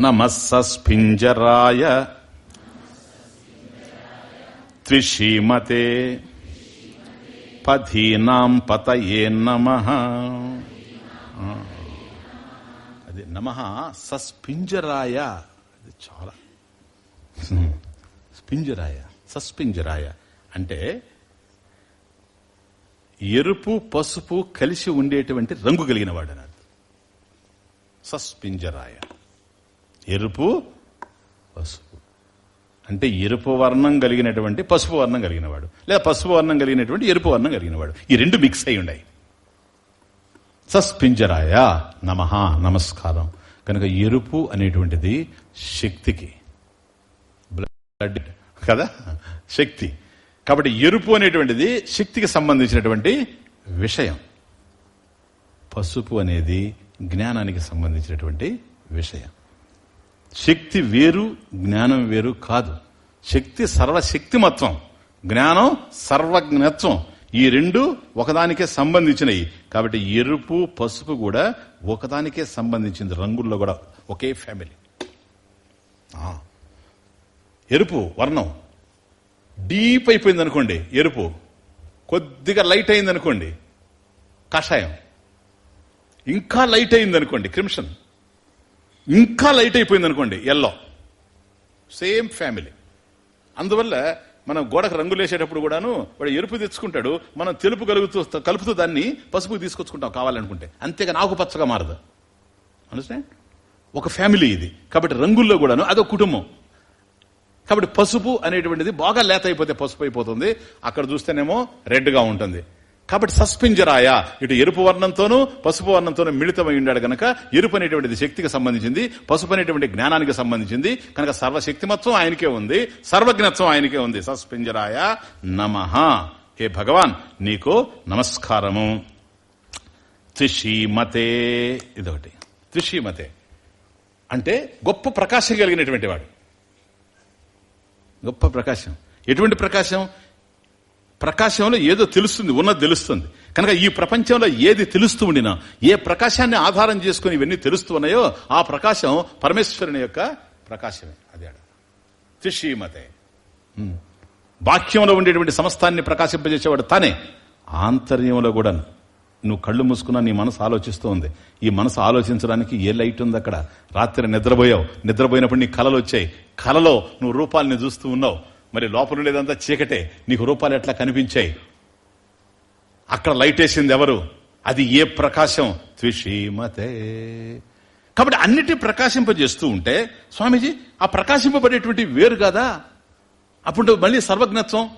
నమస్సస్పింజరాయ త్రిషీమతే పథీనాం పతయే నమ. అది నమ సస్పింజరాయ అది చాలా. స్పింజరాయ సస్పింజరాయ అంటే ఎరుపు పసుపు కలిసి ఉండేటువంటి రంగు కలిగిన వాడు అన్నాడు సస్పింజరాయ ఎరుపు పసుపు. అంటే ఎరుపు వర్ణం కలిగినటువంటి పసుపు వర్ణం కలిగినవాడు. లేదా పసుపు వర్ణం కలిగినటువంటి ఎరుపు వర్ణం కలిగినవాడు. ఈ రెండు మిక్స్ అయి ఉన్నాయి సస్పింజరాయ నమ నమస్కారం. కనుక ఎరుపు అనేటువంటిది శక్తికి. బ్లడ్ కదా? శక్తి. కాబట్టి ఎరుపు అనేటువంటిది శక్తికి సంబంధించినటువంటి విషయం. పసుపు అనేది జ్ఞానానికి సంబంధించినటువంటి విషయం. శక్తి వేరు జ్ఞానం వేరు కాదు. శక్తి సర్వశక్తిమత్వం జ్ఞానం సర్వజ్ఞత్వం. ఈ రెండు ఒకదానికే సంబంధించినవి కాబట్టి ఎరుపు పసుపు కూడా ఒకదానికే సంబంధించింది. రంగుల్లో కూడా ఒకే ఫ్యామిలీ ఎరుపు వర్ణం. డీప్ అయిపోయింది అనుకోండి ఎరుపు. కొద్దిగా లైట్ అయింది అనుకోండి కషాయం. ఇంకా లైట్ అయింది అనుకోండి క్రిమ్షన్. ఇంకా లైట్ అయిపోయింది అనుకోండి ఎల్లో సేమ్ ఫ్యామిలీ అందువల్ల మనం గోడకు రంగులు వేసేటప్పుడు కూడాను వాడు ఎరుపు తెచ్చుకుంటాడు మనం తెలుపు కలుగుతూ కలుపుతూ దాన్ని పసుపు తీసుకొచ్చుకుంటాం కావాలనుకుంటే. అంతేగా నాకు పచ్చగా మారదు. అండర్స్టాండ్ ఒక ఫ్యామిలీ ఇది. కాబట్టి రంగుల్లో కూడాను అదొక కుటుంబం. కాబట్టి పసుపు అనేటువంటిది బాగా లేత అయిపోతే పసుపు అయిపోతుంది. అక్కడ చూస్తేనేమో రెడ్గా ఉంటుంది. కాబట్టి సస్పింజరాయ. ఇటు ఎరుపు వర్ణంతోనూ పసుపు వర్ణంతోనూ మిళితమై ఉన్నాడు గనక ఎరుపు అనేటువంటిది శక్తికి సంబంధించింది పసుపు అనేటువంటి జ్ఞానానికి సంబంధించింది. కనుక సర్వశక్తిమత్వం ఆయనకే ఉంది సర్వజ్ఞత్వం ఆయనకే ఉంది. సస్పింజరాయ నమ. హే భగవాన్ నీకు నమస్కారము. త్రిషీమతే ఇదొకటి. త్రిషీమతే అంటే గొప్ప ప్రకాశం కలిగినటువంటి వాడు. గొప్ప ప్రకాశం. ఎటువంటి ప్రకాశం? ప్రకాశంలో ఏదో తెలుస్తుంది ఉన్నది తెలుస్తుంది. కనుక ఈ ప్రపంచంలో ఏది తెలుస్తూ ఉండినా ఏ ప్రకాశాన్ని ఆధారం చేసుకుని ఇవన్నీ తెలుస్తూ ఉన్నాయో ఆ ప్రకాశం పరమేశ్వరుని యొక్క ప్రకాశమే. అదే ఆడ. త్రిశీమతే. బాహ్యంలో ఉండేటువంటి సమస్తాన్ని ప్రకాశింపజేసేవాడు తానే. ఆంతర్యంలో కూడా నువ్వు కళ్ళు మూసుకున్నా నీ మనసు ఆలోచిస్తూ ఉంది. ఈ మనసు ఆలోచించడానికి ఏ లైట్ ఉంది అక్కడ? రాత్రి నిద్రపోయావు. నిద్రపోయినప్పుడు నీ కలలు వచ్చాయి. కలలో నువ్వు రూపాలని చూస్తూ ఉన్నావు. మరి లోపల ఉండేదంతా చీకటే. నీకు రూపాలు ఎట్లా కనిపించాయి? అక్కడ లైట్ వేసింది ఎవరు? అది ఏ ప్రకాశం? త్రిషీమతే కాబట్టి అన్నిటి ప్రకాశింపజేస్తూ ఉంటే స్వామీజీ ఆ ప్రకాశింపబడేటువంటి వేరు కదా? అప్పుడు మళ్ళీ సర్వజ్ఞత్వం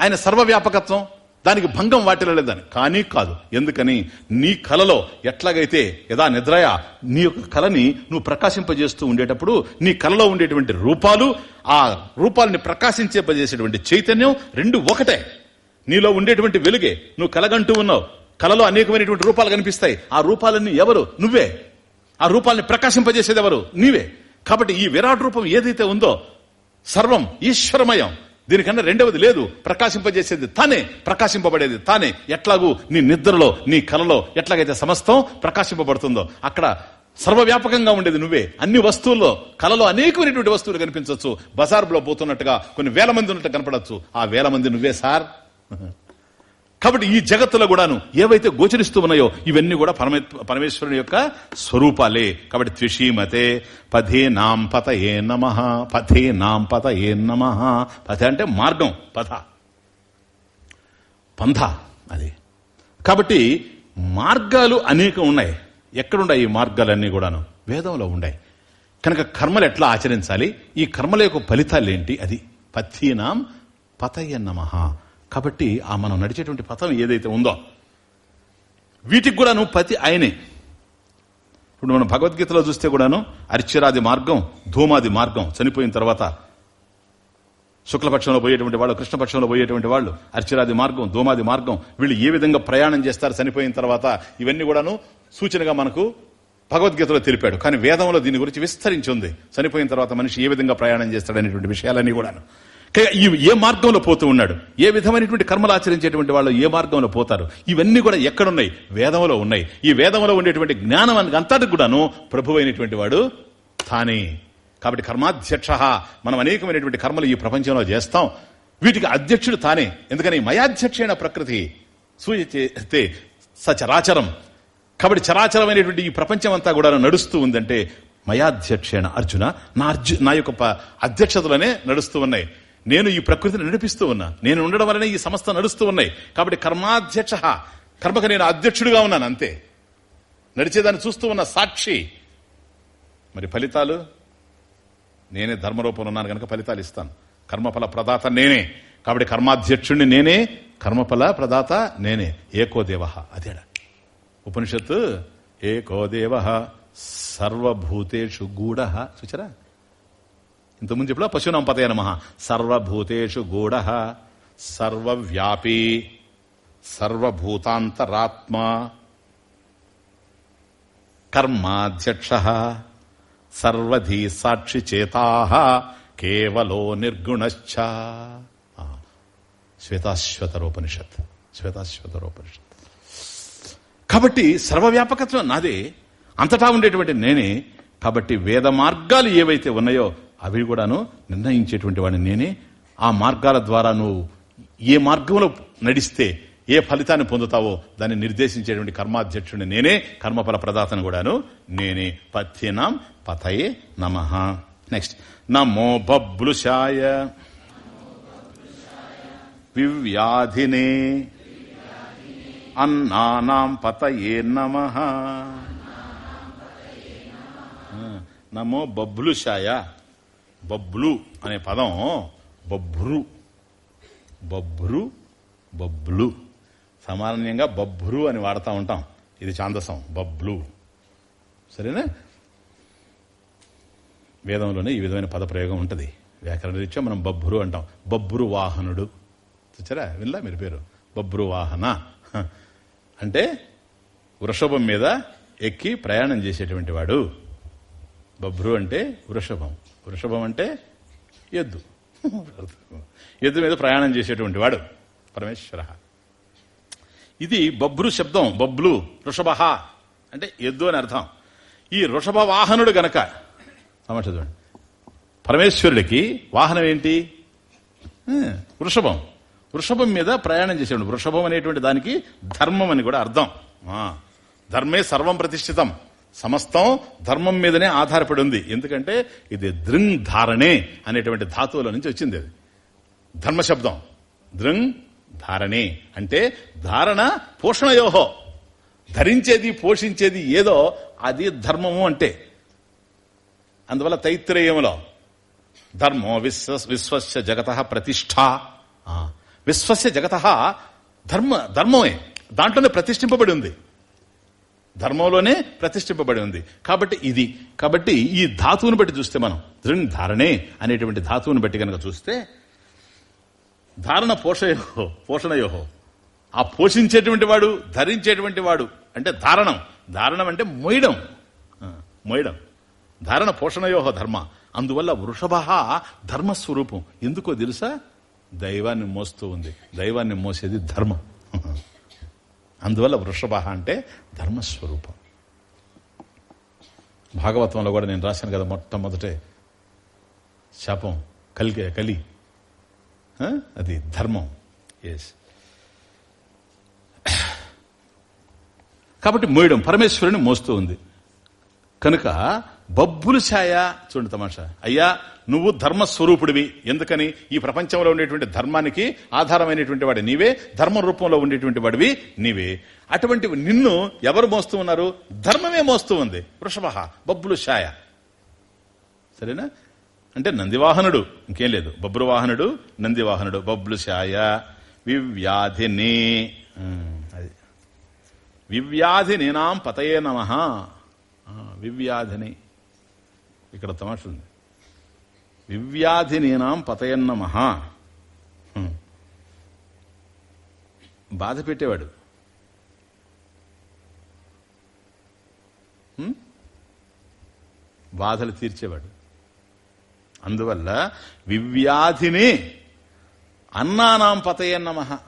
ఆయన సర్వవ్యాపకత్వం. దానికి భంగం వాటిల్లలేదని కానీ కాదు. ఎందుకని? నీ కలలో ఎట్లాగైతే యదా నిద్రయ నీ యొక్క కళని నువ్వు ప్రకాశింపజేస్తూ ఉండేటప్పుడు నీ కలలో ఉండేటువంటి రూపాలు ఆ రూపాలని ప్రకాశించేపజేసేటువంటి చైతన్యం రెండు ఒకటే. నీలో ఉండేటువంటి వెలుగే. నువ్వు కలగంటూ ఉన్నావు. కలలో అనేకమైనటువంటి రూపాలు కనిపిస్తాయి. ఆ రూపాలన్నీ ఎవరు? నువ్వే. ఆ రూపాలని ప్రకాశింపజేసేది ఎవరు? నీవే. కాబట్టి ఈ విరాట్ రూపం ఏదైతే ఉందో సర్వం ఈశ్వరమయం. దీనికన్నా రెండవది లేదు. ప్రకాశింపజేసేది తానే. ప్రకాశింపబడేది తానే. ఎట్లాగూ నీ నిద్రలో నీ కలలో ఎట్లాగైతే సమస్తం ప్రకాశింపబడుతుందో అక్కడ సర్వవ్యాపకంగా ఉండేది నువ్వే. అన్ని వస్తువుల్లో కలలో అనేకమైనటువంటి వస్తువులు కనిపించవచ్చు బజార్లో పోతున్నట్టుగా కొన్ని వేల మంది ఉన్నట్టు కనపడచ్చు. ఆ వేల మంది నువ్వే సార్. కాబట్టి ఈ జగత్తులో కూడాను ఏవైతే గోచరిస్తూ ఉన్నాయో ఇవన్నీ కూడా పరమే పరమేశ్వరుని యొక్క స్వరూపాలే. కాబట్టి త్రిషీమతే పథే నాం పత ఏ నమ పథే నాం పత ఏ నమ. పథ అంటే మార్గం పథ. పంథ అది. కాబట్టి మార్గాలు అనేకం ఉన్నాయి. ఎక్కడున్నాయి ఈ మార్గాలన్నీ కూడాను? వేదంలో ఉన్నాయి కనుక కర్మలు ఎట్లా ఆచరించాలి? ఈ కర్మల యొక్క ఫలితాలు ఏంటి? అది పథీనాం పతయ నమ. కాబట్టి ఆ మనం నడిచేటువంటి పథం ఏదైతే ఉందో వీటికి కూడాను పతి ఆయనే. ఇప్పుడు మనం భగవద్గీతలో చూస్తే కూడాను అరిచిరాది మార్గం ధూమాది మార్గం చనిపోయిన తర్వాత శుక్లపక్షంలో పోయేటువంటి వాళ్ళు కృష్ణపక్షంలో పోయేటువంటి వాళ్ళు అర్చరాది మార్గం ధూమాది మార్గం వీళ్ళు ఏ విధంగా ప్రయాణం చేస్తారు చనిపోయిన తర్వాత ఇవన్నీ కూడాను సూచనగా మనకు భగవద్గీతలో తెలిపాడు. కానీ వేదంలో దీని గురించి విస్తరించి ఉంది. చనిపోయిన తర్వాత మనిషి ఏ విధంగా ప్రయాణం చేస్తాడనేటువంటి విషయాలన్నీ కూడాను. ఏ మార్గంలో పోతూ ఉన్నాడు? ఏ విధమైనటువంటి కర్మలు ఆచరించేటువంటి వాళ్ళు ఏ మార్గంలో పోతారు? ఇవన్నీ కూడా ఎక్కడున్నాయి? వేదంలో ఉన్నాయి. ఈ వేదంలో ఉండేటువంటి జ్ఞానం అంతటి కూడాను ప్రభు అయినటువంటి వాడు తానే. కాబట్టి కర్మాధ్యక్ష. మనం అనేకమైనటువంటి కర్మలు ఈ ప్రపంచంలో చేస్తాం. వీటికి అధ్యక్షుడు తానే. ఎందుకని? మయాధ్యక్షైన ప్రకృతి సూచితే సచరాచరం. కాబట్టి చరాచరమైనటువంటి ఈ ప్రపంచం అంతా కూడా నడుస్తూ ఉందంటే మయాధ్యక్షేణ అర్జున నా అర్జు నా యొక్క అధ్యక్షతలోనే నడుస్తూ ఉన్నాయి. నేను ఈ ప్రకృతిని నడిపిస్తూ ఉన్నా. నేను ఉండడం వల్లనే ఈ సంస్థ నడుస్తూ ఉన్నాయి. కాబట్టి కర్మాధ్యక్ష కర్మకు నేను అధ్యక్షుడిగా ఉన్నాను అంతే. నడిచేదాన్ని చూస్తూ ఉన్న సాక్షి. మరి ఫలితాలు? నేనే ధర్మరూపంలో ఉన్నాను కనుక ఫలితాలు ఇస్తాను. కర్మఫల ప్రదాత నేనే. కాబట్టి కర్మాధ్యక్షుడిని నేనే కర్మఫల ప్రదాత నేనే. ఏకో దేవ అదేడా. ఉపనిషత్తు ఏకో దేవ సర్వభూతేషు గూఢ. చూచరా? ఇంతకుముందు చెప్పిన పశునాం పతయ నమ. సర్వభూతేషు గూఢ. సర్వవ్యాపీ. సర్వభూతాంతరాత్మ. కర్మాధ్యక్ష. సర్వధీ సాక్షి చేతా. కేవలో నిర్గుణశ్చ. శ్వేతాశ్వతరోపనిషత్. శ్వేతాశ్వతరోపనిషత్. కాబట్టి సర్వవ్యాపకత్వం నాదే. అంతటా ఉండేటువంటి నేనే. కాబట్టి వేద మార్గాలు ఏవైతే ఉన్నాయో అవి కూడాను నిర్ణయించేటువంటి వాడిని నేనే. ఆ మార్గాల ద్వారా నువ్వు ఏ మార్గంలో నడిస్తే ఏ ఫలితాన్ని పొందుతావో దాన్ని నిర్దేశించేటువంటి కర్మాధ్యక్షుడిని నేనే కర్మఫల ప్రదాతను కూడాను నేనే. పథ్యనాం పతయే నమ. నెక్స్ట్ నమో బబ్లుషాయ వివ్యాధినే. అన్నానాం పతయే నమ. నమో బబ్లుషాయ బబ్లు అనే పదం బభ్రు బభ్రు బబ్లు. సామాన్యంగా బభ్రు అని వాడుతూ ఉంటాం. ఇది ఛాందసం బబ్లు. సరేనా? వేదంలోనే ఈ విధమైన పద ప్రయోగం ఉంటుంది. వ్యాకరణ రీత్యా మనం బభ్రు అంటాం. బబ్రు వాహనుడు చూచారా? వినలా మీరు పేరు? బబ్రు వాహన అంటే వృషభం మీద ఎక్కి ప్రయాణం చేసేటువంటి వాడు. బభ్రు అంటే వృషభం. వృషభం అంటే ఎద్దు. ఎద్దు మీద ప్రయాణం చేసేటువంటి వాడు పరమేశ్వర. ఇది బభ్రు శబ్దం బబ్లు వృషభ అంటే ఎద్దు అని అర్థం. ఈ వృషభ వాహనుడు గనక చూడండి. పరమేశ్వరుడికి వాహనం ఏంటి? వృషభం. వృషభం మీద ప్రయాణం చేసేవాడు. వృషభం అనేటువంటి దానికి ధర్మం అని కూడా అర్థం. ధర్మే సర్వం ప్రతిష్ఠితం. సమస్తం ధర్మం మీదనే ఆధారపడి ఉంది. ఎందుకంటే ఇది దృంగ్ ధారణే అనేటువంటి ధాతువుల నుంచి వచ్చింది అది. ధర్మశబ్దం దృంగ్ ధారణే. అంటే ధారణ పోషణయోహో. ధరించేది పోషించేది ఏదో అది ధర్మము అంటే. అందువల్ల తైత్రేయంలో ధర్మో విశ్వ విశ్వస్య జగత ప్రతిష్ట. విశ్వస్య జగత ధర్మ ధర్మమే. దాంట్లోనే ప్రతిష్ఠింపబడి ఉంది. ధర్మంలోనే ప్రతిష్ఠింపబడి ఉంది. కాబట్టి ఇది కాబట్టి ఈ ధాతువును బట్టి చూస్తే మనం దృఢ ధారణే అనేటువంటి ధాతువును బట్టి కనుక చూస్తే ధారణ పోషయోహో పోషణయోహో. ఆ పోషించేటువంటి వాడు ధరించేటువంటి వాడు అంటే ధారణం. ధారణం అంటే మొయ్యడం. మొయ్యడం. ధారణ పోషణయోహో ధర్మ. అందువల్ల వృషభ ధర్మస్వరూపం. ఎందుకో తెలుసా? దైవాన్ని మోస్తూ ఉంది. దైవాన్ని మోసేది ధర్మం. అందువల్ల వృషభ అంటే ధర్మస్వరూపం. భాగవతంలో కూడా నేను రాశాను కదా మొట్టమొదటే శాపం కలిగే కలి. అది ధర్మం. ఎస్ కాబట్టి మోయడం పరమేశ్వరుని మోస్తూ ఉంది. కనుక బబ్బులు ఛాయ? చూడండి తమాషా. అయ్యా నువ్వు ధర్మస్వరూపుడివి. ఎందుకని? ఈ ప్రపంచంలో ఉండేటువంటి ధర్మానికి ఆధారమైనటువంటి వాడి నీవే ధర్మ రూపంలో ఉండేటువంటి వాడివి నీవే. అటువంటి నిన్ను ఎవరు మోస్తూ ఉన్నారు? ధర్మమే మోస్తూ ఉంది. వృషభ బబ్బులు ఛాయ. సరేనా? అంటే నందివాహనుడు. ఇంకేం లేదు. బబ్రువాహనుడు నందివాహనుడు. బబ్బులు ఛాయ. వివ్యాధిని. అది. వివ్యాధినినాం పతయే నమ. వివ్యాధిని. ఇక్కడ తమాషుంది. వివ్యాధినీనాం పతయన్నమ బాధ పెట్టేవాడు. బాధలు తీర్చేవాడు. అందువల్ల వివ్యాధిని అన్నానాం పతయన్నమ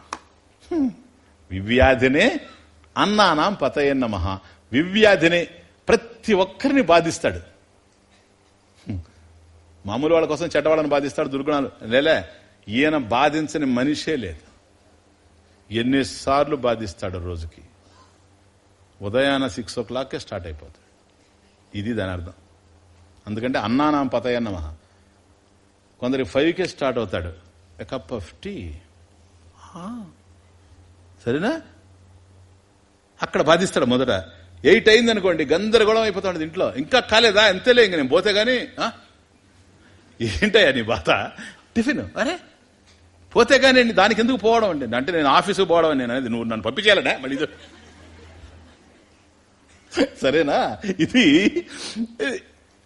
వివ్యాధినే అన్నానాం పతయన్నమ వివ్యాధిని ప్రతి ఒక్కరిని బాధిస్తాడు. మామూలు వాళ్ళ కోసం చెడ్డవాళ్ళని బాధిస్తాడు దుర్గుణాలు. లేలే ఈయన బాధించని మనిషే లేదు. ఎన్నిసార్లు బాధిస్తాడు రోజుకి. ఉదయాన సిక్స్ ఓ క్లాక్కే స్టార్ట్ అయిపోతాడు. ఇది దాని అర్థం. అందుకంటే అన్నానాం పతయన్నమ కొందరి ఫైవ్కే స్టార్ట్ అవుతాడు. కప్ ఆఫ్ టీ సరేనా? అక్కడ బాధిస్తాడు మొదట. ఎయిట్ అయింది అనుకోండి గందరగోళం అయిపోతాడు ఇంట్లో ఇంకా కాలేదా? ఎంతలే ఇంక నేను పోతే కానీ ఆ? ఏంటయ్యా నీ బాధ? టిఫిన్? అరే పోతే కానీ దానికి ఎందుకు పోవడం అండి? అంటే నేను ఆఫీసుకు పోవడం నేను అనేది నువ్వు నన్ను పంపించాలనే మళ్ళీ సరేనా? ఇది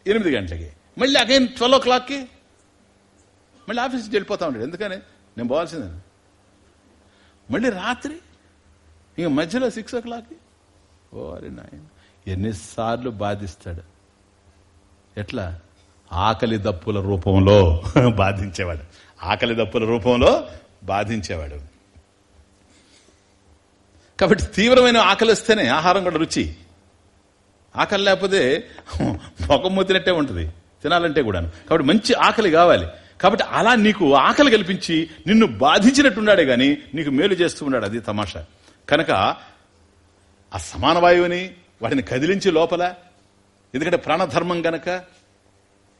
ఎనిమిది గంటలకి. మళ్ళీ అగైన్ ట్వెల్వ్ ఓ క్లాక్కి మళ్ళీ ఆఫీస్కి వెళ్ళిపోతా ఉంటాడు ఎందుకని? నేను పోవాల్సిందే. మళ్ళీ రాత్రి? ఇంక మధ్యలో సిక్స్ ఓ క్లాక్కి? ఓ అరే నాయన ఎన్నిసార్లు బాధిస్తాడు. ఎట్లా? ఆకలి దప్పుల రూపంలో బాధించేవాడు. ఆకలి దప్పుల రూపంలో బాధించేవాడు. కాబట్టి తీవ్రమైన ఆకలి వస్తేనే ఆహారం కూడా రుచి. ఆకలి లేకపోతే ముఖం మూతినట్టే ఉంటుంది. తినాలంటే కూడాను. కాబట్టి మంచి ఆకలి కావాలి. కాబట్టి అలా నీకు ఆకలి కల్పించి నిన్ను బాధించినట్టున్నాడే గాని నీకు మేలు చేస్తూ ఉన్నాడు అది తమాషా. కనుక ఆ సమాన వాయువుని వాటిని కదిలించి లోపల ఎందుకంటే ప్రాణధర్మం గనక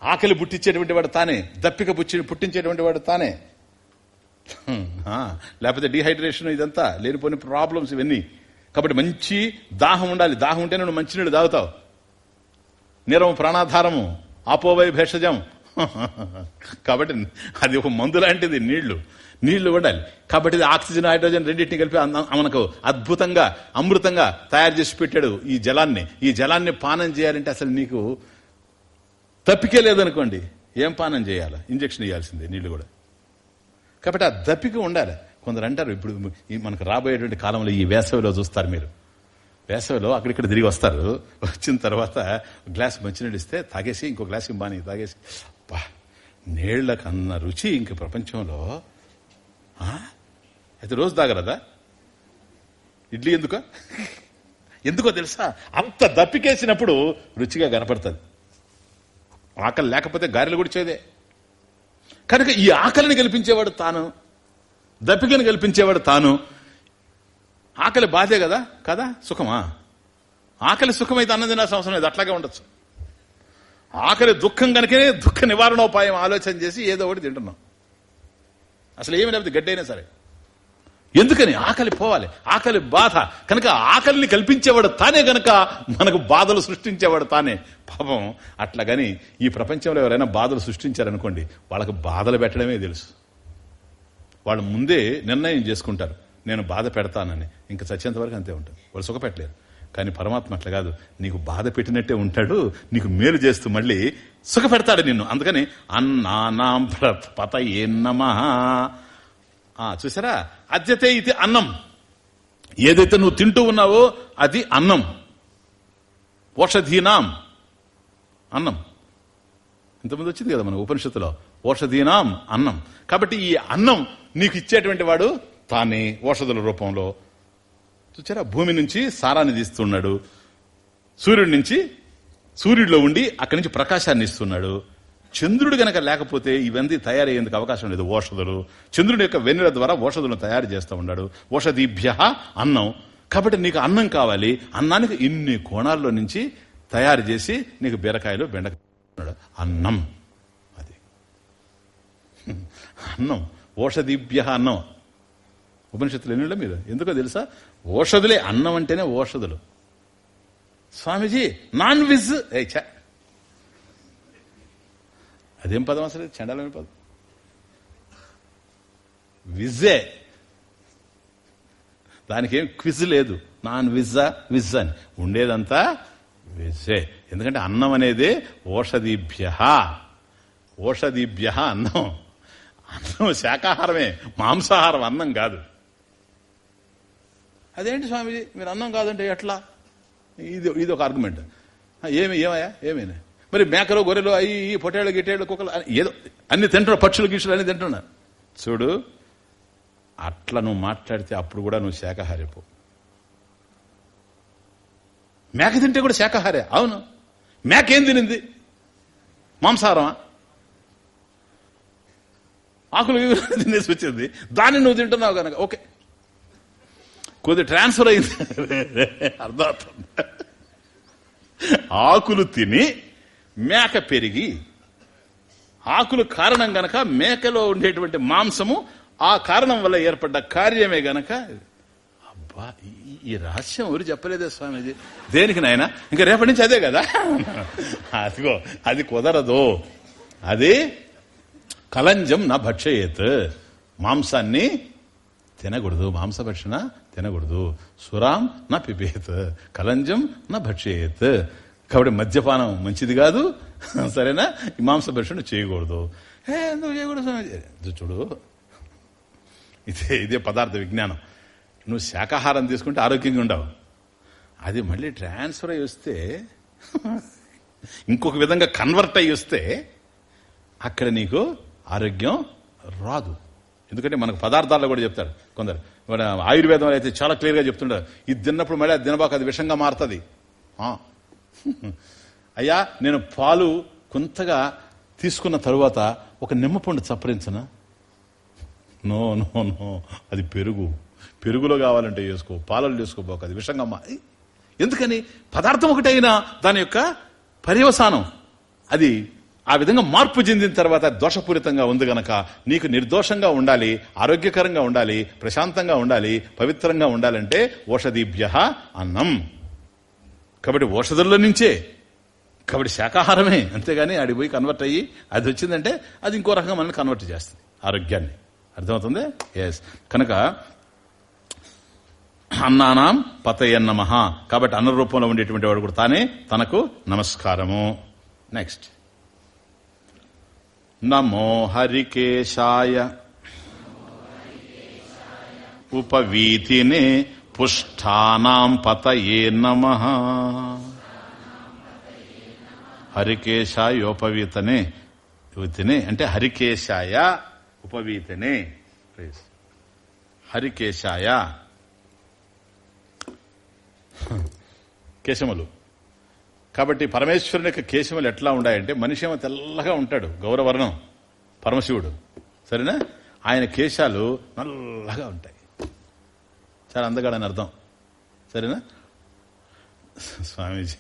ఆకలి పుట్టించేటువంటి వాడు తానే దప్పిక పుచ్చి పుట్టించేటువంటి వాడు తానే. లేకపోతే డిహైడ్రేషన్ ఇదంతా లేనిపోయిన ప్రాబ్లమ్స్ ఇవన్నీ. కాబట్టి మంచి దాహం ఉండాలి. దాహం ఉంటే నువ్వు మంచినీళ్ళు తాగుతావు. నిరము ప్రాణాధారము ఆపోవై భేషజం. కాబట్టి అది ఒక మందు లాంటిది నీళ్ళు. నీళ్ళు ఉండాలి కాబట్టి ఇది ఆక్సిజన్ హైడ్రోజన్ రెండింటిని కలిపి మనకు అద్భుతంగా అమృతంగా తయారు చేసి పెట్టాడు ఈ జలాన్ని. ఈ జలాన్ని పానం చేయాలంటే అసలు నీకు తప్పికే లేదనుకోండి ఏం పానం చేయాలి? ఇంజక్షన్ ఇవ్వాల్సిందే నీళ్ళు కూడా. కాబట్టి ఆ దప్పిక ఉండాలి. కొందరు అంటారు ఇప్పుడు మనకు రాబోయేటువంటి కాలంలో ఈ వేసవిలో చూస్తారు మీరు. వేసవిలో అక్కడిక్కడ తిరిగి వస్తారు. వచ్చిన తర్వాత గ్లాస్ మంచినీళ్ళు ఇస్తే తాగేసి ఇంకో గ్లాస్ ఇంబాని తాగేసి అబ్బా నీళ్ళకు అన్న రుచి ఇంక ప్రపంచంలో ఆ? అయితే రోజు తాగరదా? ఇడ్లీ ఎందుకో? ఎందుకో తెలుసా? అంత దప్పికేసినప్పుడు రుచిగా కనపడుతుంది. ఆకలి లేకపోతే గారెలు గుడిచేదే. కనుక ఈ ఆకలిని గెలిపించేవాడు తాను దప్పికను గెలిపించేవాడు తాను. ఆకలి బాధే కదా కదా? సుఖమా? ఆకలి సుఖమైతే అన్నం తినాల్సిన అవసరం లేదు అట్లాగే ఉండొచ్చు. ఆకలి దుఃఖం కనుకనే దుఃఖ నివారణోపాయం ఆలోచన చేసి ఏదో ఒకటి తింటున్నాం. అసలు ఏమి లేకపోతే గడ్డైనా సరే. ఎందుకని ఆకలి పోవాలి? ఆకలి బాధ. కనుక ఆకలిని కల్పించేవాడు తానే గనక మనకు బాధలు సృష్టించేవాడు తానే. పాపం అట్లాగని ఈ ప్రపంచంలో ఎవరైనా బాధలు సృష్టించారనుకోండి వాళ్ళకు బాధలు పెట్టడమే తెలుసు. వాళ్ళు ముందే నిర్ణయం చేసుకుంటారు. నేను బాధ పెడతానని. ఇంకా చచ్చేంత వరకు అంతే ఉంటుంది వాళ్ళు సుఖపెట్టలేరు కానీ పరమాత్మ అట్లా కాదు. నీకు బాధ పెట్టినట్టే ఉంటాడు. నీకు మేలు చేస్తూ మళ్ళీ సుఖపెడతాడు నిన్ను. అందుకని అన్నానాం పత ఏ చూసారా? అద్యతే ఇది అన్నం. ఏదైతే నువ్వు తింటూ ఉన్నావో అది అన్నం. ఓషధీనాం. అన్నం. ఇంతమంది వచ్చింది కదా మన ఉపనిషత్తులో. ఓషధీనాం అన్నం. కాబట్టి ఈ అన్నం నీకు ఇచ్చేటువంటి వాడు తానే ఓషధుల రూపంలో. చూచారా? భూమి నుంచి సారాన్ని తీస్తున్నాడు. సూర్యుడి నుంచి సూర్యుడిలో ఉండి అక్కడి నుంచి ప్రకాశాన్ని ఇస్తున్నాడు. చంద్రుడు గనక లేకపోతే ఇవన్నీ తయారయ్యేందుకు అవకాశం లేదు ఓషధులు చంద్రుడి యొక్క వెన్నెల ద్వారా ఓషధులను తయారు చేస్తూ ఉన్నాడు. ఓషధీభ్య అన్నం. కాబట్టి నీకు అన్నం కావాలి. అన్నానికి ఇన్ని కోణాల్లో నుంచి తయారు చేసి నీకు బీరకాయలు బెండకాయలు అన్నం. అది. అన్నం. ఓషధీభ్య అన్నం. ఉపనిషత్తులు ఎన్నిలో మీరు? ఎందుకో తెలుసా? ఓషధులే అన్నం అంటేనే ఓషధులు. స్వామీజీ నాన్ వెజ్. ఏ అదేం పదం అసలు? చండాలమే పదం. విజే దానికి ఏం క్విజ్ లేదు. నాన్ విజ్జా విజ్ అని. ఉండేదంతా విజే ఎందుకంటే అన్నం అనేది ఓషధీభ్య. ఓషధీభ్య అన్నం. అన్నం శాకాహారమే. మాంసాహారం అన్నం కాదు. అదేంటి స్వామిజీ? మీరు అన్నం కాదంటే ఎట్లా? ఇది ఇది ఒక ఆర్గ్యుమెంట్ ఏమి ఏమయ్యా? ఏమైనా? మరి మేకలు గొర్రెలు అయ్యి ఈ పొటేళ్ళు గిటేళ్ళు కుక్కలు ఏదో అన్ని తింటున్నారు పక్షులు గిక్షులు అన్ని తింటున్నారు చూడు అట్లా నువ్వు మాట్లాడితే అప్పుడు కూడా నువ్వు శాకాహారిపో. మేక తింటే కూడా శాకాహారే అవును. మేక ఏం తినింది? మాంసాహారమా? ఆకులు తినేసి వచ్చింది. దాన్ని నువ్వు తింటున్నావు కనుక ఓకే. కొద్ది ట్రాన్స్ఫర్ అయింది. అర్థమవుతుంది ఆకులు తిని మేక పెరిగి ఆకులు కారణం గనక మేకలో ఉండేటువంటి మాంసము ఆ కారణం వల్ల ఏర్పడ్డ కార్యమే గనక అబ్బా ఈ- రహస్యం ఎవరు చెప్పలేదే స్వామీజీ దేనికి నాయన? ఇంకా రేపటి నుంచి అదే కదా? అదిగో అది కుదరదు. అది కలంజం నా భక్షయేత్. మాంసాన్ని తినకూడదు. మాంసభక్షణ తినకూడదు. సురాం నా పిపేత్. కలంజం నా భక్షయేత్. కాబట్టి మద్యపానం మంచిది కాదు. సరేనా? ఈ మాంసభక్షణ చేయకూడదు. ఏ ఎందుకు చేయకూడదు స్వామి చూడు. ఇదే ఇదే పదార్థ విజ్ఞానం. నువ్వు శాకాహారం తీసుకుంటే ఆరోగ్యంగా ఉండవు. అది మళ్ళీ ట్రాన్స్ఫర్ అయ్యి వస్తే ఇంకొక విధంగా కన్వర్ట్ అయ్యి వస్తే అక్కడ నీకు ఆరోగ్యం రాదు. ఎందుకంటే మనకు పదార్థాల్లో కూడా చెప్తారు కొందరు. ఆయుర్వేదం ఆయుర్వేదంలో అయితే చాలా క్లియర్గా చెప్తుంటారు. ఇది తిన్నప్పుడు మళ్ళీ అది తినబాక అది విషంగా మారుతుంది. అయ్యా నేను పాలు కొంతగా తీసుకున్న తరువాత ఒక నిమ్మపండు చప్పరించనా? No no no. అది పెరుగు. పెరుగులో కావాలంటే వేసుకో. పాలలు చేసుకోబోక అది విషంగా ఎందుకని? పదార్థం ఒకటైనా దాని యొక్క పర్యవసానం. అది ఆ విధంగా మార్పు చెందిన తర్వాత దోషపూరితంగా ఉంది గనక నీకు నిర్దోషంగా ఉండాలి ఆరోగ్యకరంగా ఉండాలి ప్రశాంతంగా ఉండాలి పవిత్రంగా ఉండాలంటే ఓషధీభ్య అన్నం. కాబట్టి ఓషధుల్లో నుంచే. కాబట్టి శాకాహారమే. అంతేగాని ఆడికి పోయి కన్వర్ట్ అయ్యి అది వచ్చిందంటే అది ఇంకో రకంగా మనల్ని కన్వర్ట్ చేస్తుంది ఆరోగ్యాన్ని. అర్థమవుతుంది? ఎస్ కనుక అన్నానాం పతయన్నమ. కాబట్టి అన్న రూపంలో ఉండేటువంటి వాడు కూడా తానే తనకు నమస్కారము. నెక్స్ట్ నమో హరికేశాయ. ఉపవీతినే పుష్టానాం పతయే నమ. హరికేశాయ ఉపవీతనే యువతినే అంటే హరికేశాయ ఉపవీతనే. హరికేశాయ. కేశములు. కాబట్టి పరమేశ్వరుని యొక్క కేశములు ఎట్లా ఉన్నాయంటే మనిషి ఏమో తెల్లగా ఉంటాడు గౌరవర్ణం పరమశివుడు. సరేనా? ఆయన కేశాలు నల్లగా ఉంటాయి. చాలా అందగాడని అర్థం. సరేనా? స్వామీజీ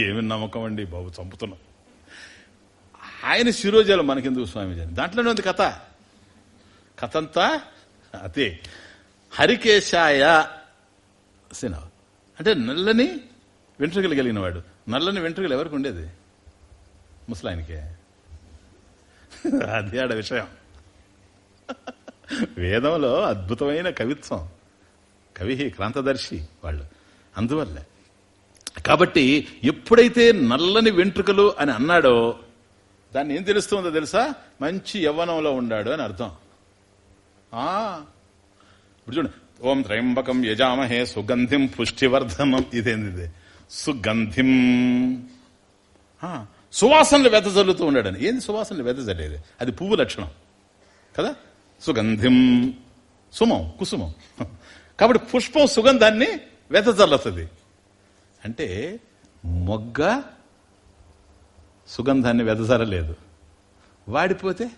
ఏమి నమ్మకం అండి? బాబు చంపుతున్నాం. ఆయన శిరోజాలు మనకెందుకు స్వామీజీ అని? దాంట్లోనే ఉంది కథ. కథ అంతా అదే. హరికేశాయ సినా అంటే నల్లని వెంట్రుకలు కలిగిన వాడు. నల్లని వెంట్రుకలు ఎవరికి ఉండేది? ముసలాయనకే. అది ఆడ విషయం. వేదంలో అద్భుతమైన కవిత్వం. కవి క్రాంతదర్శి వాళ్ళు. అందువల్ల. కాబట్టి ఎప్పుడైతే నల్లని వెంట్రుకలు అని అన్నాడో దాన్ని ఏం తెలుస్తుందో తెలుసా? మంచి యవ్వనంలో ఉండాడు అని అర్థం. ఇప్పుడు చూడండి ఓం త్రయంబకం యజామహే సుగంధిం పుష్టివర్ధనం. ఇదేంది సుగంధిం. సువాసనలు వెదజల్లుతూ ఉన్నాడని. ఏంది సువాసనలు వెదజల్లేది అది పువ్వు లక్షణం. కదా? సుగంధిం. సుమం కుసుమం. కాబట్టి పుష్పం సుగంధాన్ని వెదజల్లుతుంది. అంటే మొగ్గ సుగంధాన్ని వెదజరలేదు వాడిపోతే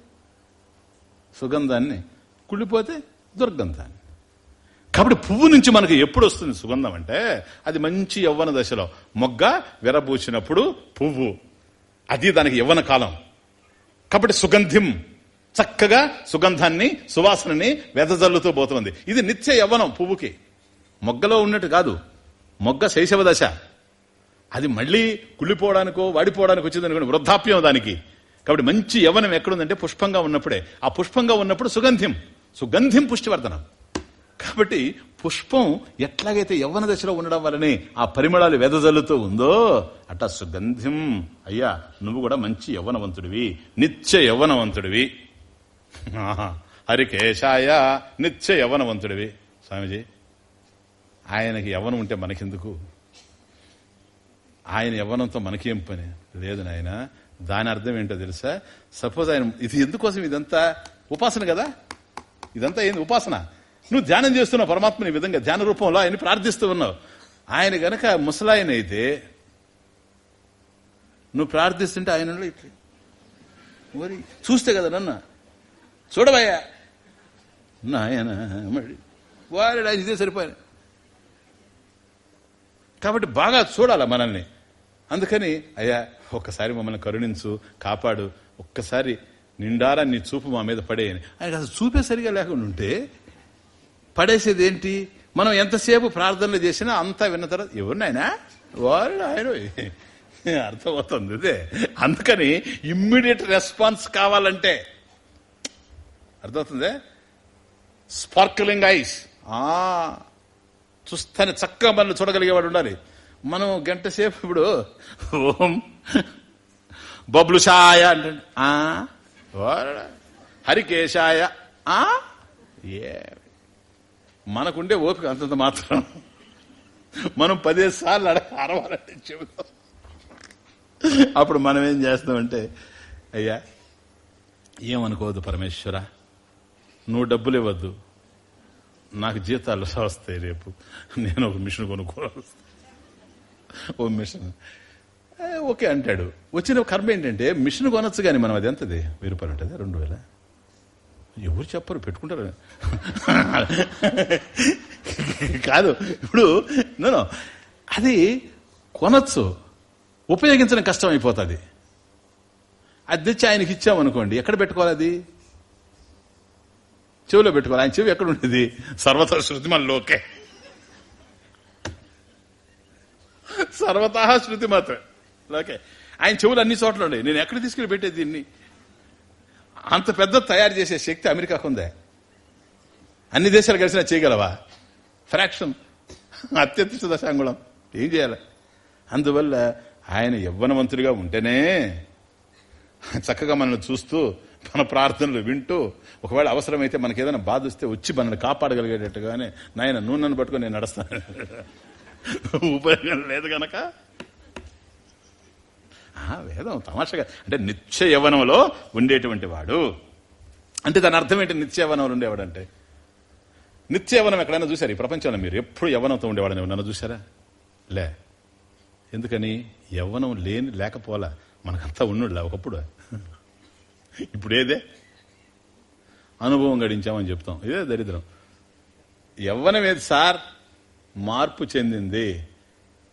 సుగంధాన్ని కుళ్ళిపోతే దుర్గంధాన్ని. కాబట్టి పువ్వు నుంచి మనకు ఎప్పుడు వస్తుంది సుగంధం అంటే? అది మంచి యవ్వన దశలో. మొగ్గ విరబూసినప్పుడు పువ్వు. అది దానికి యవ్వన కాలం. కాబట్టి సుగంధిం. చక్కగా సుగంధాన్ని సువాసనని వెదజల్లుతూ పోతుంది. ఇది నిత్య యవ్వనం పువ్వుకి. మొగ్గలో ఉన్నట్టు కాదు. మొగ్గ శైశవ దశ. అది మళ్ళీ కుళ్ళిపోవడానికో వాడిపోవడానికి వచ్చింది అనుకోండి వృద్ధాప్యం దానికి. కాబట్టి మంచి యవనం ఎక్కడుందంటే పుష్పంగా ఉన్నప్పుడే. ఆ పుష్పంగా ఉన్నప్పుడు సుగంధ్యం సుగంధ్యం పుష్టివర్ధనం. కాబట్టి పుష్పం ఎట్లాగైతే యవ్వన దశలో ఉండడం వల్లనే ఆ పరిమళాలు వెదజల్లుతూ ఉందో అట సుగంధ్యం అయ్యా నువ్వు కూడా మంచి యవ్వనవంతుడివి. నిత్య యవ్వనవంతుడివి. హరికేశాయ నిత్య యవ్వనవంతుడివి స్వామిజీ ఆయనకి యవనం ఉంటే మనకెందుకు? ఆయన యవ్వనంతో మనకేం పని? లేదు నాయన దాని అర్థం ఏంటో తెలుసా? సపోజ్ ఆయన ఇది ఎందుకోసం ఇదంతా? ఉపాసన కదా? ఇదంతా ఏంది ఉపాసన? నువ్వు ధ్యానం చేస్తున్నావు పరమాత్మని విధంగా ధ్యాన రూపంలో ఆయన ప్రార్థిస్తూ ఉన్నావు. ఆయన గనక ముసలాయన అయితే నువ్వు ప్రార్థిస్తుంటే ఆయన ఇట్లా. మరి చూస్తే కదా నన్ను చూడవయ్యా. నాయన మళ్ళీ. వారి ఇదే సరిపోయి కాబట్టి బాగా చూడాలి మనల్ని. అందుకని అయ్యా ఒక్కసారి మమ్మల్ని కరుణించు కాపాడు ఒక్కసారి నిండారా నీ చూపు మా మీద పడేయని. ఆయన అసలు చూపే సరిగా లేకుండా ఉంటే పడేసేది ఏంటి మనం ఎంతసేపు ప్రార్థనలు చేసినా అంతా విన్న తర్వాత ఎవరినైనా వారు ఆయన అర్థమవుతుంది ఇదే. అందుకని ఇమ్మీడియట్ రెస్పాన్స్ కావాలంటే అర్థమవుతుందే? స్పార్క్లింగ్ ఐస్ చూస్తానే చక్కగా మనల్ని చూడగలిగేవాడు ఉండాలి. మనం గంట సేపు ఇప్పుడు ఓం బబ్లు షాయ అంటే హరికేశాయ ఆ? ఏ? మనకుండే ఓపిక అంతంత మాత్రం. మనం పదిహేను సార్లు అడ అరవాలంటే చెబుతాం అప్పుడు మనం ఏం చేస్తామంటే అయ్యా ఏమనుకోవద్దు పరమేశ్వర? నువ్వు డబ్బులు ఇవ్వద్దు. నాకు జీతాలు వస్తాయి రేపు. నేను ఒక మిషన్ కొనుక్కోవాలి. ఓ మిషన్. ఓకే అంటాడు. వచ్చిన కర్మ ఏంటంటే మిషన్ కొనొచ్చు కానీ మనం అది ఎంతది? వెయ్యి రూపాయలు ఉంటుంది రెండు వేల? ఎవరు చెప్పరు పెట్టుకుంటారు. కాదు ఇప్పుడు నేను అది కొనొచ్చు. ఉపయోగించడం కష్టం అయిపోతుంది అది తెచ్చి ఆయనకి ఇచ్చామనుకోండి ఎక్కడ పెట్టుకోవాలి అది? చెవిలో పెట్టుకోవాలి. ఆయన చెవి ఎక్కడ ఉండేది? సర్వత శృతి లోకే. సర్వత శృతి మాత్రం లోకే. ఆయన చెవులు అన్ని చోట్ల ఉండే నేను ఎక్కడ తీసుకుని పెట్టేది దీన్ని? అంత పెద్ద తయారు చేసే శక్తి అమెరికాకు ఉందే? అన్ని దేశాలు కలిసినా చేయగలవా? ఫ్రాక్షన్. అత్యంత దశాంగుళం. ఏం చేయాలి? అందువల్ల ఆయన యవ్వనవంతుడిగా ఉంటేనే చక్కగా మనల్ని చూస్తూ మన ప్రార్థనలు వింటూ ఒకవేళ అవసరమైతే మనకి ఏదైనా బాధ వస్తే వచ్చి మనల్ని కాపాడగలిగేటట్టుగానే నాయన నూనెను పట్టుకొని నేను నడుస్తాను ఉపయోగం లేదు గనక. వేదం తమాషగా. అంటే నిత్య యవనంలో ఉండేటువంటి వాడు. అంటే దాని అర్థం ఏంటి నిత్య యవనంలో ఉండేవాడంటే? నిత్య యవనం ఎక్కడైనా చూసారు ఈ ప్రపంచంలో మీరు ఎప్పుడు యవనంతో ఉండేవాడని నన్ను చూసారా లే. ఎందుకని? యవ్వనం లేని లేకపోలా మనకంతా ఉన్నుడులే ఒకప్పుడు? ఇప్పుడు ఏదే? అనుభవం గడించామని చెప్తాం. ఇదే దరిద్రం. యవ్వనం ఏది సార్ మార్పు చెందింది.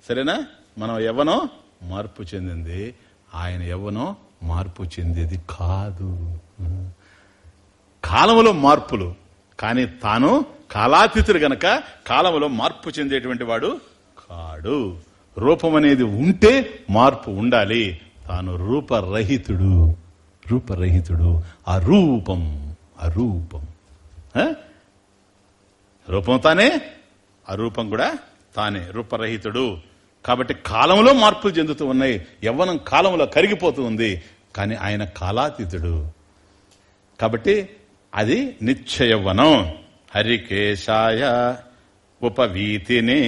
సరేనా? మనం యవ్వనం మార్పు చెందింది. ఆయన యవ్వనం మార్పు చెందేది కాదు. కాలములో మార్పులు కానీ తాను కాలాతీతుడు గనక కాలములో మార్పు చెందేటువంటి వాడు కాడు. రూపం అనేది ఉంటే మార్పు ఉండాలి. తాను రూపరహితుడు. రూపరహితుడు. అరూపం అరూపం రూపం. తానే? అరూపం కూడా తానే రూపరహితుడు. కాబట్టి కాలంలో మార్పులు చెందుతూ ఉన్నాయి. యవ్వనం కాలంలో కరిగిపోతూ ఉంది. కానీ ఆయన కాలాతీతుడు. కాబట్టి అది నిత్యయవ్వనం హరికేశాయ ఉపవీతినే.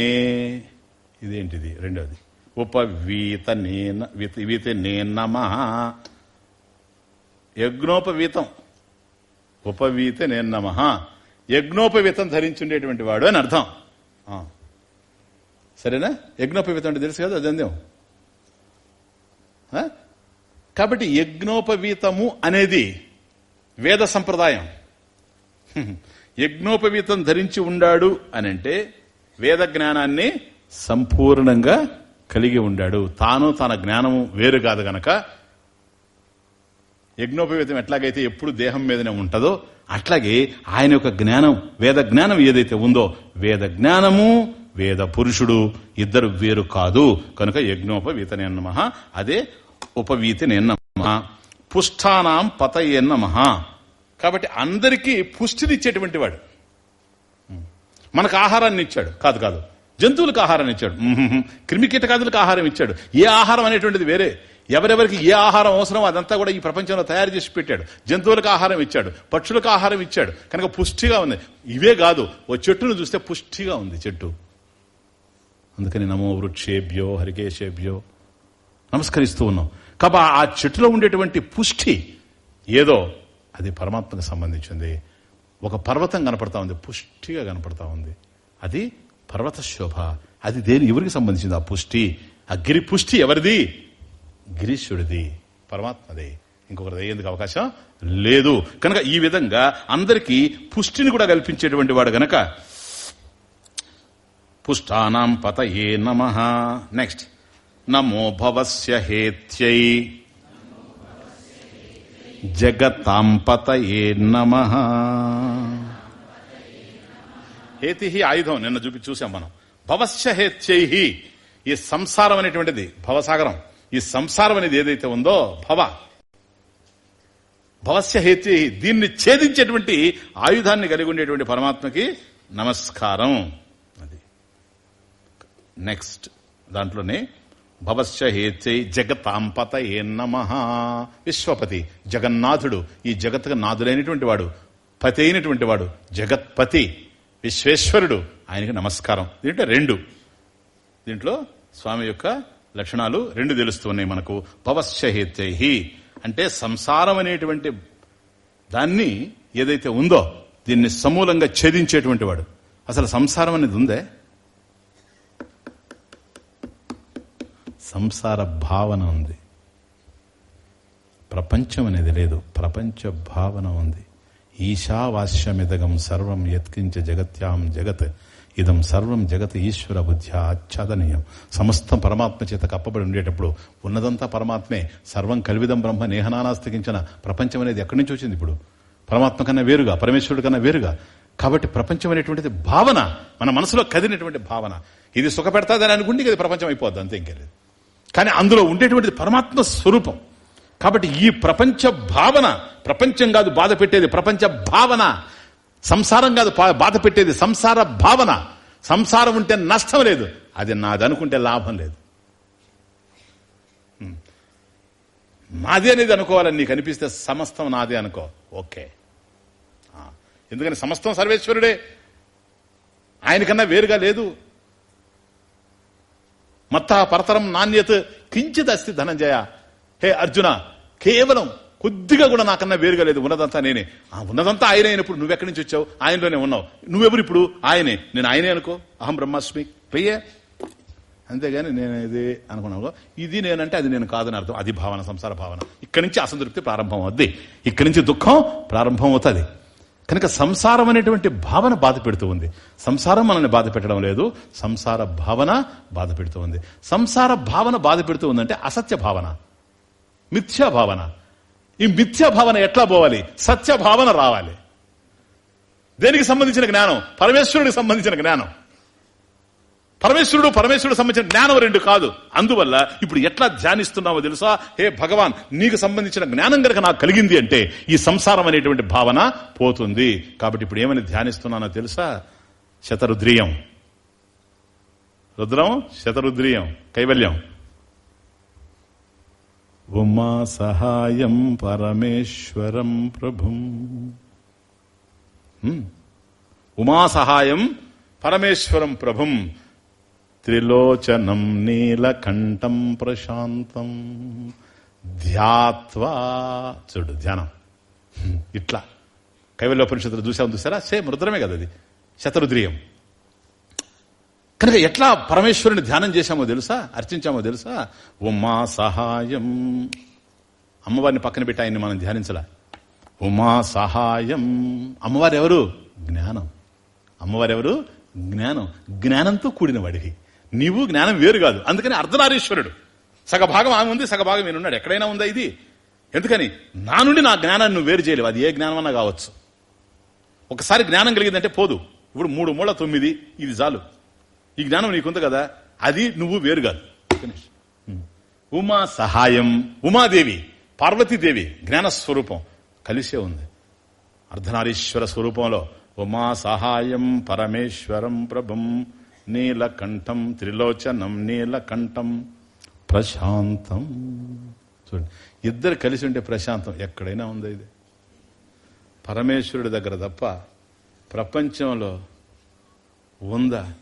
ఇదేంటిది? రెండవది ఉపవీత వీత నేనమ యజ్ఞోపవీతం. ఉపవీత నేను నమ. యజ్ఞోపవీతం ధరించుండేటువంటి వాడు అని అర్థం. సరేనా? యజ్ఞోపవీతం అంటే తెలుసు కదా అదందేం? కాబట్టి యజ్ఞోపవీతము అనేది వేద సంప్రదాయం. యజ్ఞోపవీతం ధరించి ఉండాడు అనంటే వేద జ్ఞానాన్ని సంపూర్ణంగా కలిగి ఉండాడు. తాను తన జ్ఞానము వేరు కాదు గనక యజ్ఞోపవేతం ఎట్లాగైతే ఎప్పుడు దేహం మీదనే ఉంటుందో అట్లాగే ఆయన యొక్క జ్ఞానం వేద జ్ఞానం ఏదైతే ఉందో వేద జ్ఞానము వేద పురుషుడు ఇద్దరు వేరు కాదు. కనుక యజ్ఞోపవీత నమ అదే ఉపవీతి నిన్నమ పుష్టానాం పత కాబట్టి అందరికీ పుష్టినిచ్చేటువంటి వాడు. మనకు ఆహారాన్ని ఇచ్చాడు. కాదు కాదు. జంతువులకు ఆహారాన్ని ఇచ్చాడు. క్రిమి కీటకాదులకు ఆహారం ఇచ్చాడు. ఏ ఆహారం అనేటువంటిది వేరే. ఎవరెవరికి ఏ ఆహారం అవసరమో అదంతా కూడా ఈ ప్రపంచంలో తయారు చేసి పెట్టాడు. జంతువులకు ఆహారం ఇచ్చాడు పక్షులకు ఆహారం ఇచ్చాడు. కనుక పుష్టిగా ఉంది. ఇవే కాదు ఓ చెట్టును చూస్తే పుష్టిగా ఉంది చెట్టు. అందుకని నమో వృక్షేభ్యో హరికేశేభ్యో నమస్కరిస్తూ ఉన్నాం. కాబట్టి ఆ చెట్టులో ఉండేటువంటి పుష్టి ఏదో అది పరమాత్మకు సంబంధించింది. ఒక పర్వతం కనపడతా ఉంది పుష్టిగా కనపడతా ఉంది. అది పర్వత శోభ అది దేని ఎవరికి సంబంధించింది ఆ పుష్టి? ఆ గిరి పుష్టి ఎవరిది? గిరీశుడిది పరమాత్మది. ఇంకొకరు అయ్యేందుకు అవకాశం లేదు. కనుక ఈ విధంగా అందరికీ పుష్టిని కూడా కల్పించేటువంటి వాడు గనక పుష్టానాం పతయే నమ. నెక్స్ట్ నమో భవస్య హేత్యై. జగతాం పతయే నమ. హేతి ఆయుధం నిన్న చూపి చూసాం మనం. భవస్య హేత్యై ఈ సంసారం అనేటువంటిది భవసాగరం. ఈ సంసారం అనేది ఏదైతే ఉందో భవ. భవస్య హేతి దీన్ని ఛేదించేటువంటి ఆయుధాన్ని కలిగి ఉండేటువంటి పరమాత్మకి నమస్కారం. అది. నెక్స్ట్ దాంట్లోనే భవస్య హేత్యై జగతాంపత ఏ నమ. విశ్వపతి జగన్నాథుడు ఈ జగత్తుకు నాథుడైనటువంటి వాడు పతి అయినటువంటి వాడు జగత్పతి విశ్వేశ్వరుడు ఆయనకి నమస్కారం. దీంట్లో రెండు. దీంట్లో స్వామి యొక్క లక్షణాలు రెండు తెలుస్తున్నాయి మనకు. భవశ్చహేత్యై అంటే సంసారం అనేటువంటి దాన్ని ఏదైతే ఉందో దీన్ని సమూలంగా ఛేదించేటువంటి వాడు. అసలు సంసారం అనేది ఉందే? సంసార భావన ఉంది. ప్రపంచం అనేది లేదు ప్రపంచ భావన ఉంది. ఈశావాస్యమిదగం సర్వం ఎత్కించ జగత్యాం జగత్. ఇదం సర్వం జగత్ ఈశ్వర బుద్ధ్య ఆచ్ఛాదనీయం. సమస్తం పరమాత్మ చేత కప్పబడి ఉండేటప్పుడు ఉన్నదంతా పరమాత్మే సర్వం కలివిదం బ్రహ్మ నేహనానాస్తకించిన ప్రపంచం అనేది ఎక్కడి నుంచి వచ్చింది ఇప్పుడు? పరమాత్మ కన్నా వేరుగా పరమేశ్వరుడు కన్నా వేరుగా. కాబట్టి ప్రపంచం అనేటువంటిది భావన మన మనసులో కదిలినటువంటి భావన. ఇది సుఖపెడతాదని అనుకుంటే ఇది ప్రపంచం అయిపోద్ది అంతే ఇంకేది కానీ అందులో ఉండేటువంటిది పరమాత్మ స్వరూపం. కాబట్టి ఈ ప్రపంచ భావన ప్రపంచం కాదు బాధ పెట్టేది ప్రపంచ భావన. సంసారం కాదు బాధ పెట్టేది సంసార భావన. సంసారం ఉంటే నష్టం లేదు. అది నాది అనుకుంటే లాభం లేదు. నాది అనేది అనుకోవాలని నీకు అనిపిస్తే సమస్తం నాదే అనుకో. ఓకే. ఎందుకని సమస్తం సర్వేశ్వరుడే. ఆయనకన్నా వేరుగా లేదు. మత్త పరతరం నాణ్యత కించిత్ అస్తి ధనంజయ. హే అర్జున కేవలం కొద్దిగా కూడా నాకన్నా వేరుగా లేదు. ఉన్నదంతా నేనే. ఆ ఉన్నదంతా ఆయనే అయినప్పుడు నువ్వెక్కడి నుంచి వచ్చావు? ఆయనలోనే ఉన్నావు. నువ్వెవరు ఇప్పుడు ఆయనే. నేను ఆయనే అనుకో. అహం బ్రహ్మాస్మి. పెయ్యే అంతేగాని నేను ఇది అనుకున్నావు ఇది నేనంటే అది నేను కాదని అర్థం. అది భావన సంసార భావన. ఇక్కడి నుంచి అసంతృప్తి ప్రారంభం అవుద్ది ఇక్కడి నుంచి దుఃఖం ప్రారంభం అవుతుంది కనుక సంసారం అనేటువంటి భావన బాధ పెడుతూ ఉంది. సంసారం మనల్ని బాధ పెట్టడం లేదు. సంసార భావన బాధ పెడుతూ ఉంది. సంసార భావన బాధ పెడుతూ ఉందంటే అసత్య భావన. మిథ్యా భావన. ఈ మిథ్యా భావన ఎట్లా పోవాలి? సత్య భావన రావాలి. దేనికి సంబంధించిన జ్ఞానం? పరమేశ్వరుడికి సంబంధించిన జ్ఞానం. పరమేశ్వరుడు పరమేశ్వరుడు సంబంధించిన జ్ఞానం రెండు కాదు. అందువల్ల ఇప్పుడు ఎట్లా ధ్యానిస్తున్నావో తెలుసా? హే భగవాన్ నీకు సంబంధించిన జ్ఞానం గనక నాకు కలిగింది అంటే ఈ సంసారం అనేటువంటి భావన పోతుంది. కాబట్టి ఇప్పుడు ఏమని ధ్యానిస్తున్నానో తెలుసా? శతరుద్రియం. రుద్రం శతరుద్రియం కైవల్యం. ఉమా సహాయం పరమేశ్వరం ప్రభుం. ఉమా సహాయం పరమేశ్వరం ప్రభుం. త్రిలోచనం నీలకంఠం ప్రశాంతం. ధ్యాత్వా చూడు ధ్యానం. ఇట్లా. కైవల్యోపనిషత్తులు చూసాం చూసారా సేమ్ రుద్రమే కదా అది. శతరుద్రియం. కనుక ఎట్లా పరమేశ్వరుని ధ్యానం చేశామో తెలుసా? అర్చించామో తెలుసా? ఉమా సహాయం. అమ్మవారిని పక్కన పెట్టి ఆయన్ని మనం ధ్యానించలా. ఉమా సహాయం. అమ్మవారు ఎవరు జ్ఞానం. అమ్మవారు ఎవరు జ్ఞానం. జ్ఞానంతో కూడిన వాడివి నీవు జ్ఞానం వేరు కాదు. అందుకని అర్ధనారీశ్వరుడు. సగభాగం ఆమె ఉంది సగభాగం నేనున్నాడు ఎక్కడైనా ఉందా ఇది? ఎందుకని? నా నుండి నా జ్ఞానాన్ని నువ్వు వేరు చేయలేవు. అది ఏ జ్ఞానమన్నా కావచ్చు. ఒకసారి జ్ఞానం కలిగిందంటే పోదు. ఇప్పుడు మూడు మూల తొమ్మిది ఇది చాలు. ఈ జ్ఞానం నీకుంది కదా అది నువ్వు వేరు కాదు. ఉమా సహాయం ఉమాదేవి పార్వతీదేవి జ్ఞాన స్వరూపం కలిసే ఉంది. అర్ధనారీశ్వర స్వరూపంలో ఉమా సహాయం పరమేశ్వరం ప్రభం నీలకంఠం త్రిలోచనం నీలకంఠం ప్రశాంతం. చూడండి ఇద్దరు కలిసి ఉంటే ప్రశాంతం ఎక్కడైనా ఉందా ఇది? పరమేశ్వరుడి దగ్గర తప్ప ప్రపంచంలో ఉందా?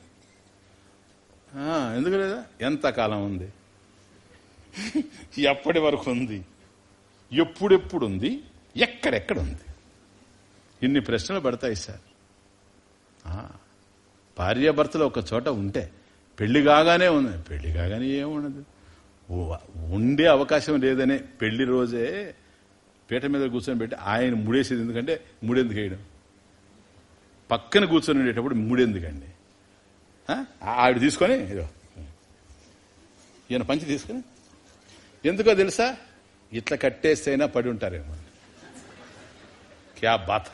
ఎందుకు లేదా? ఎంతకాలం ఉంది? ఎప్పటి వరకు ఉంది? ఎప్పుడెప్పుడు ఉంది? ఎక్కడెక్కడ ఉంది? ఇన్ని ప్రశ్నలు పడతాయి సార్. భార్యాభర్తలు ఒక చోట ఉంటే పెళ్ళి కాగానే ఉంది. పెళ్ళి కాగానే ఏముండదు ఉండే అవకాశం లేదనే పెళ్ళి రోజే పీట మీద కూర్చొని పెట్టి ఆయన ముడేసేది ఎందుకంటే ముడెందుకు వేయడం? పక్కన కూర్చొని ఉండేటప్పుడు ముడెందుకండి? ఆవిడ తీసుకొని ఇదో ఈయన పంచి తీసుకొని. ఎందుకో తెలుసా? ఇట్లా కట్టేస్తేనా పడి ఉంటారేమో. క్యా బాత్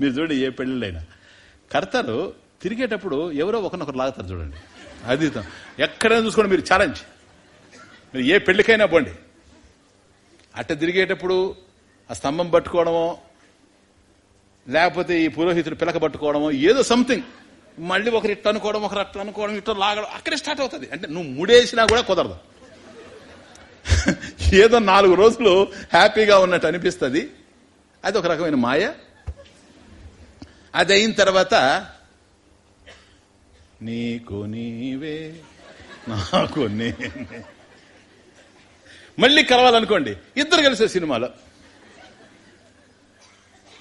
మీరు చూడండి ఏ పెళ్ళిళ్ళైనా. కర్తలు తిరిగేటప్పుడు ఎవరో ఒకరినొకరు లాగుతారు చూడండి. అది ఎక్కడైనా చూసుకోండి మీరు ఛాలెంజ్ మీరు ఏ పెళ్ళికైనా పోండి. అట్ట తిరిగేటప్పుడు ఆ స్తంభం పట్టుకోవడమో లేకపోతే ఈ పురోహితుడు పిలక పట్టుకోవడమో ఏదో సంథింగ్ మళ్ళీ ఒకరు ఇట్ట అనుకోవడం ఒకరు అట్ట అనుకోవడం ఇట్ట లాగడం అక్కడే స్టార్ట్ అవుతుంది. అంటే నువ్వు ముడేసినా కూడా కుదరదు. ఏదో నాలుగు రోజులు హ్యాపీగా ఉన్నట్టు అనిపిస్తుంది. అది ఒక రకమైన మాయ. అది అయిన తర్వాత నీకు నీవే నాకు నేనే. మళ్ళీ కలవాలనుకోండి. ఇద్దరు కలిసే సినిమాలో.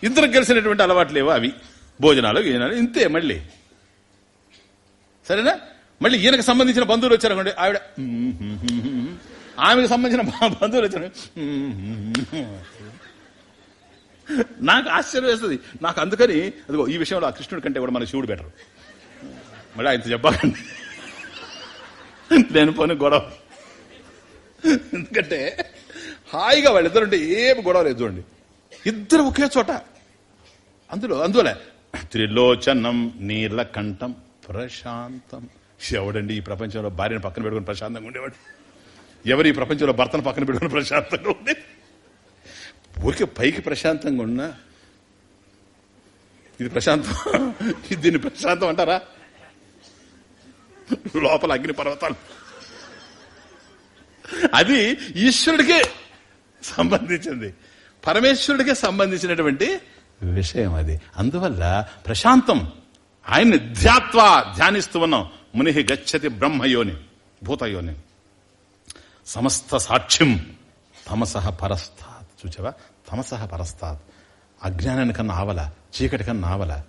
ఇద్దరు కలిసినటువంటి అలవాట్లు లేవు అవి? భోజనాలు గీజనాలు ఇంతే మళ్ళీ. సరేనా? మళ్ళీ ఈయనకు సంబంధించిన బంధువులు వచ్చారనుకోండి ఆవిడ ఆమెకు సంబంధించిన బంధువులు వచ్చారు నాకు ఆశ్చర్యం వేస్తుంది. నాకు అందుకని అదిగో ఈ విషయంలో ఆ కృష్ణుడి కంటే కూడా మన శివుడు బెటర్ మళ్ళీ ఆయనతో చెప్పాలండి. నేను పోనీ గొడవ. ఎందుకంటే హాయిగా వాళ్ళిద్దరుంటే ఏమి గొడవ లేదు చూడండి. ఇద్దరు ఒకే చోట. అందులో అందువలే త్రిలోచనం నీలకంఠం ప్రశాంతం. ఎవడండి ఈ ప్రపంచంలో భార్యను పక్కన పెట్టుకుని ప్రశాంతంగా ఉండేవాడు? ఎవరు ఈ ప్రపంచంలో భర్తను పక్కన పెట్టుకుని ప్రశాంతంగా ఉండే? ఊరికే పైకి ప్రశాంతంగా ఉన్నా? ఇది ప్రశాంతం. ఇది దీన్ని ప్రశాంతం అంటారా? లోపల అగ్ని పర్వతాలు. అది ఈశ్వరుడికే సంబంధించింది. పరమేశ్వరుడికి సంబంధించినటువంటి విషయం అది. అందువల్ల ప్రశాంతం. ఆయన్ని ధ్యాత్వా ధ్యానిస్తూ ఉన్నాం. ముని గచ్చతి బ్రహ్మయోని భూతయోని. సమస్త సాక్ష్యం తమసహ పరస్థాత్ చూచావా? తమసహ పరస్థాత్ అజ్ఞానానికన్నా ఆవల చీకటి కన్నా ఆవల.